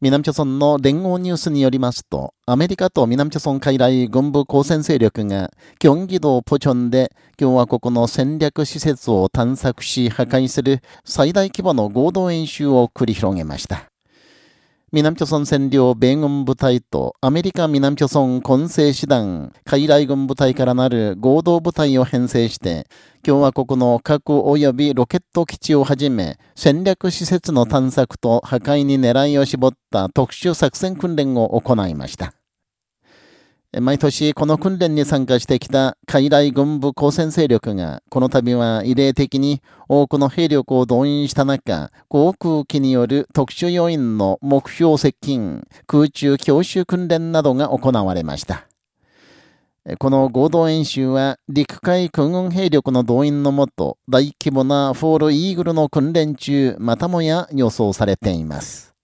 南朝村の連合ニュースによりますと、アメリカと南朝村海来軍部交戦勢力が、キョンギ道ポチョンで共和国の戦略施設を探索し破壊する最大規模の合同演習を繰り広げました。南朝鮮占領米軍部隊とアメリカ南朝鮮混成師団、海来軍部隊からなる合同部隊を編成して、共和国の核及びロケット基地をはじめ、戦略施設の探索と破壊に狙いを絞った特殊作戦訓練を行いました。毎年この訓練に参加してきた海来軍部交戦勢力が、この度は異例的に多くの兵力を動員した中、航空機による特殊要員の目標接近、空中強襲訓練などが行われました。この合同演習は陸海空軍兵力の動員のもと、大規模なフォールイーグルの訓練中、またもや予想されています。